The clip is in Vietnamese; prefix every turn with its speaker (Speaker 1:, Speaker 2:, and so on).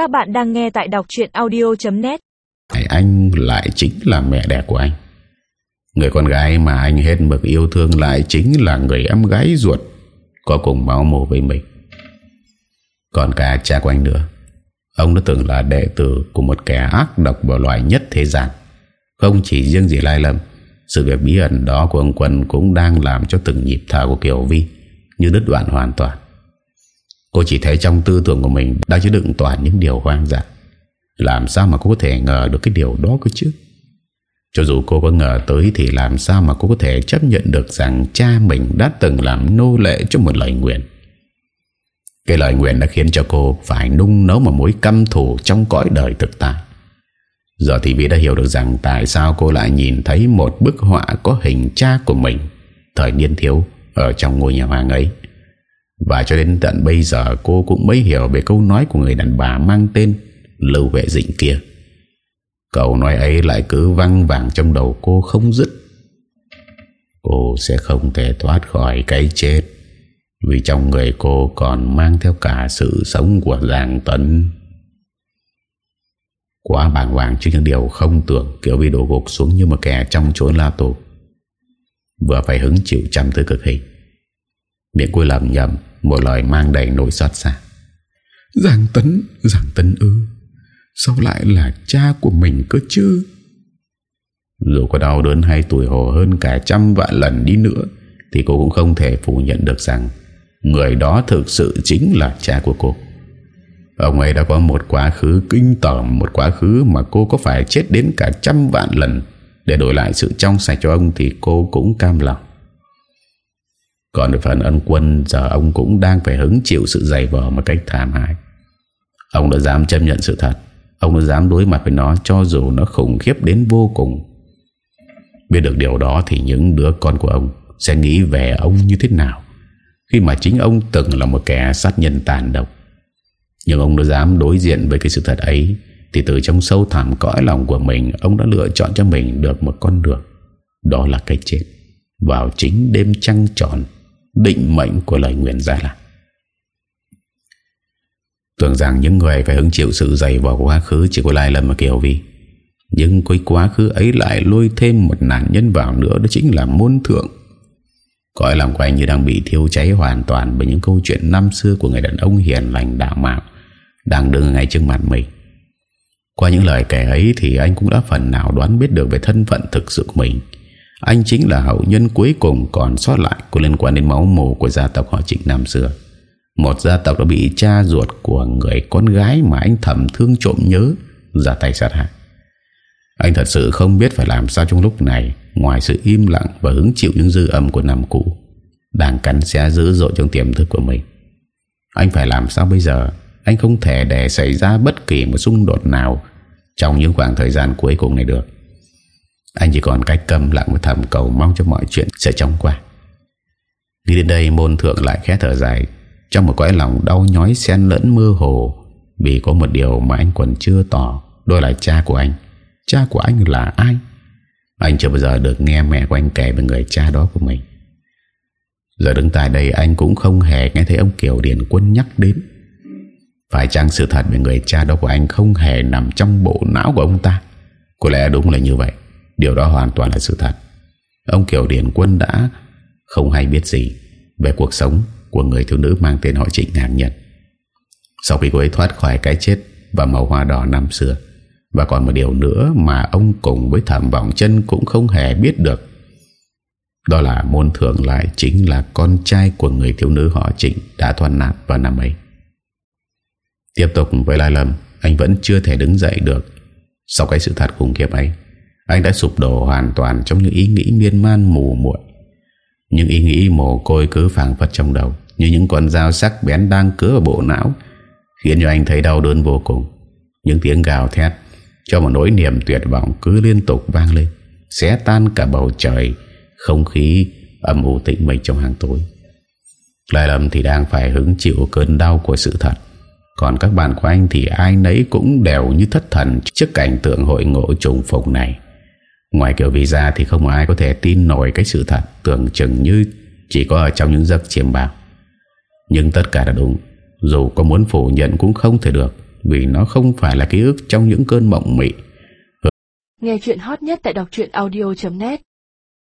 Speaker 1: Các bạn đang nghe tại đọc chuyện audio.net
Speaker 2: Anh lại chính là mẹ đẻ của anh. Người con gái mà anh hết mực yêu thương lại chính là người em gái ruột Có cùng máu mồ với mình. Còn cả cha của anh nữa. Ông đã từng là đệ tử của một kẻ ác độc và loại nhất thế gian. Không chỉ riêng gì Lai lầm, Sự việc bí ẩn đó của ông Quân cũng đang làm cho từng nhịp thở của Kiều Vi Như đứt đoạn hoàn toàn. Cô chỉ thấy trong tư tưởng của mình đã chứa đựng toàn những điều hoang dã. Làm sao mà cô có thể ngờ được cái điều đó cơ chứ? Cho dù cô có ngờ tới thì làm sao mà cô có thể chấp nhận được rằng cha mình đã từng làm nô lệ cho một lời nguyện? Cái lời nguyện đã khiến cho cô phải nung nấu một mối căm thù trong cõi đời thực tại. Giờ thì Vi đã hiểu được rằng tại sao cô lại nhìn thấy một bức họa có hình cha của mình, Thời niên thiếu, ở trong ngôi nhà hoàng ấy và cho đến tận bây giờ, cô cũng mới hiểu về câu nói của người đàn bà mang tên Lưu Vệ Dịnh kia. Câu nói ấy lại cứ văng vàng trong đầu cô không dứt. Cô sẽ không thể thoát khỏi cái chết vì trong người cô còn mang theo cả sự sống của giàng Tấn. Quá bàng hoàng trước những điều không tưởng Kiều bị đổ gục xuống như một kẻ trong chốn la tù. Vừa phải hứng chịu trăm thứ cực hình. Miệng cô lầm nhầm một lời mang đầy nỗi xót xa. Giang Tấn Giang Tấn ư? Sao lại là cha của mình cơ chứ? Dù có đau đớn hay tuổi hồ hơn cả trăm vạn lần đi nữa Thì cô cũng không thể phủ nhận được rằng Người đó thực sự chính là cha của cô. Ông ấy đã có một quá khứ kinh tởm Một quá khứ mà cô có phải chết đến cả trăm vạn lần. Để đổi lại sự trong sạch cho ông Thì cô cũng cam lòng còn phần ân quân Giờ ông cũng đang phải hứng chịu sự dày vò Một cách thảm hại. Ông đã dám chấp nhận sự thật. Ông đã dám đối mặt với nó, Cho dù nó khủng khiếp đến vô cùng. Biết được điều đó Thì những đứa con của ông Sẽ nghĩ về ông như thế nào, Khi mà chính ông từng là một kẻ sát nhân tàn độc. Nhưng ông đã dám đối diện với cái sự thật ấy, Thì từ trong sâu thẳm cõi lòng của mình, Ông đã lựa chọn cho mình được một con đường. Đó là cái chết. Vào chính đêm trăng tròn định mệnh của lời nguyện ra là. Tưởng rằng những người phải hứng chịu sự dày vào quá khứ chỉ có Lai Lâm và Kiều Vi nhưng cuối quá khứ ấy lại lôi thêm một nạn nhân vào nữa, đó chính là môn thượng. Cõi lòng của anh như đang bị thiêu cháy hoàn toàn bởi những câu chuyện năm xưa của người đàn ông hiền lành đạo mạo đang đứng ngay trước mặt mình. Qua những lời kể ấy thì anh cũng đã phần nào đoán biết được về thân phận thực sự của mình anh chính là hậu nhân cuối cùng còn sót lại Có liên quan đến máu mồ của gia tộc họ trịnh năm xưa. Một gia tộc đã bị cha ruột của người con gái Mà anh thầm thương trộm nhớ Ra tay sát hại. Anh thật sự không biết phải làm sao trong lúc này, Ngoài sự im lặng và hứng chịu những dư âm của năm cũ Đang cắn xé dữ dội trong tiềm thức của mình. Anh phải làm sao bây giờ? Anh không thể để xảy ra bất kỳ một xung đột nào Trong những khoảng thời gian cuối cùng này được anh chỉ còn cách cầm lặng và thầm cầu mong cho mọi chuyện sẽ chóng qua. Nghĩ đến đây, môn thượng lại khẽ thở dài. Trong một cõi lòng đau nhói, xen lẫn mơ hồ, Vì có một điều mà anh còn chưa tỏ, Đó là cha của anh. Cha của anh là ai? Anh chưa bao giờ được nghe mẹ của anh kể về người cha đó của mình. Giờ đứng tại đây, anh cũng không hề nghe thấy ông Kiều Điền Quân nhắc đến. Phải chăng sự thật về người cha đó của anh không hề nằm trong bộ não của ông ta? Có lẽ đúng là như vậy. Điều đó hoàn toàn là sự thật Ông Kiều Điển Quân đã không hay biết gì về cuộc sống của người thiếu nữ mang tên họ Trịnh ngạn nhật. Sau khi cô ấy thoát khỏi cái chết và màu hoa đỏ năm xưa và còn một điều nữa mà ông cùng với thẩm vọng chân cũng không hề biết được đó là môn thượng lại chính là con trai của người thiếu nữ họ Trịnh đã thoát nạn vào năm ấy. Tiếp tục với Lai Lâm, anh vẫn chưa thể đứng dậy được sau cái sự thật khủng khiếp ấy. Anh đã sụp đổ hoàn toàn trong những ý nghĩ miên man mù muội. Những ý nghĩ mồ côi cứ phản phất trong đầu, Như những con dao sắc bén đang cứa vào bộ não, Khiến cho anh thấy đau đớn vô cùng. Những tiếng gào thét Cho một nỗi niềm tuyệt vọng cứ liên tục vang lên, Xé tan cả bầu trời, Không khí âm u tĩnh mịch trong hàng tối. Lai Lâm thì đang phải hứng chịu cơn đau của sự thật. Còn các bạn của anh thì ai nấy cũng đều như thất thần Trước cảnh tượng hội ngộ trùng phục này. Ngoài kiểu vì ra thì không ai có thể tin nổi cái sự thật tưởng chừng như chỉ có ở trong những giấc chiêm bao. Nhưng tất cả là đúng. Dù có muốn phủ nhận cũng không thể được, Vì nó không phải là ký ức trong những cơn mộng mị
Speaker 3: Nghe chuyện hot nhất tại đọc audio.net